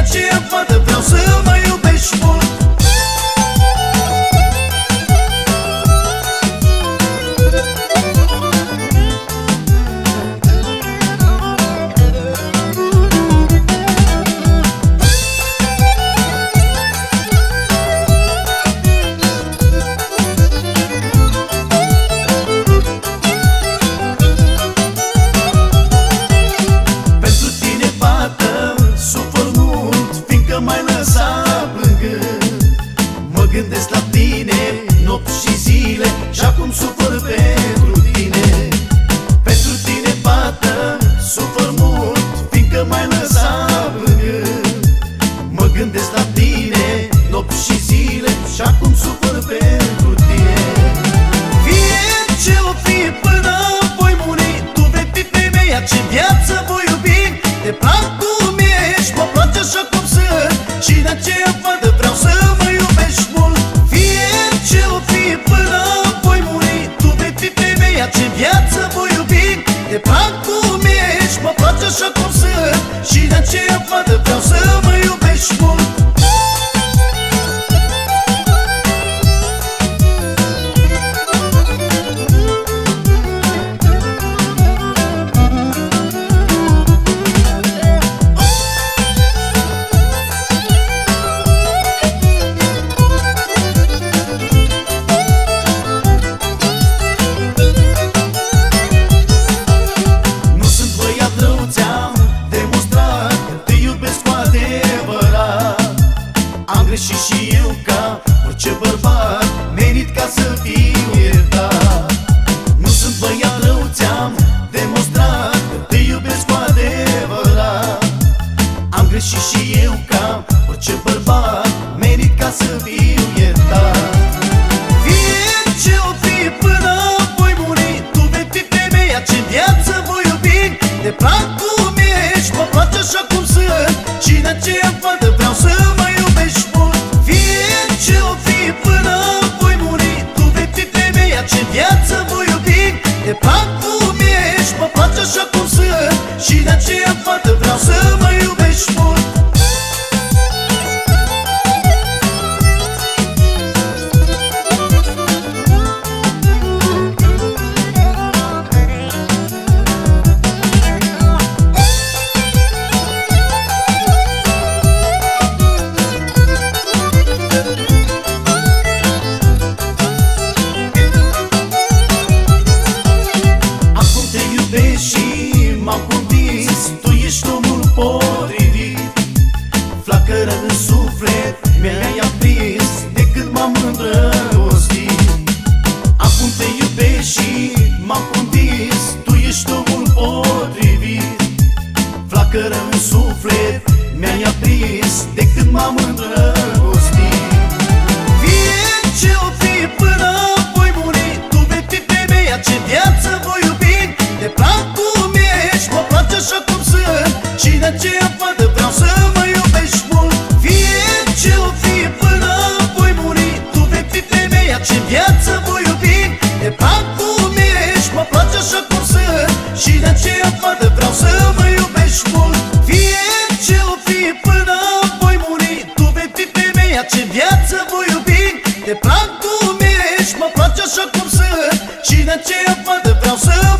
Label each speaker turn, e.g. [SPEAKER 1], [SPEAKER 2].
[SPEAKER 1] de aceea vadă gândesc la tine, nopți și zile Și acum sufăr pentru tine. Fie ce o fi până voi muri Tu vei fi femeia ce viață voi iubi. Te plac cum ești, mă place așa cum sunt. Și de aceea fără vreau să mă iubești mult. Fie ce o fi până voi muri Tu vei fi femeia ce viață voi iubi. Te plac cum ești, mă place așa cum sunt. Și de aceea fără she she Și de aceea fără vreau să suflet mi-ai aprins De când m-am îndrăgostit. Acum te iubesc și m-am convins Tu ești omul potrivit. Flacără în suflet mi-ai aprins De când m-am îndrăgostit. Fie ce o fi până voi muri Tu vei fi femeia ce viață voi iubi. Te plac cum ești, mă place așa cum sunt Și de aceea fără viață voi iubi Te plac cum ești, mă place așa cum sunt. Și de aceea fără vreau să mă iubești mult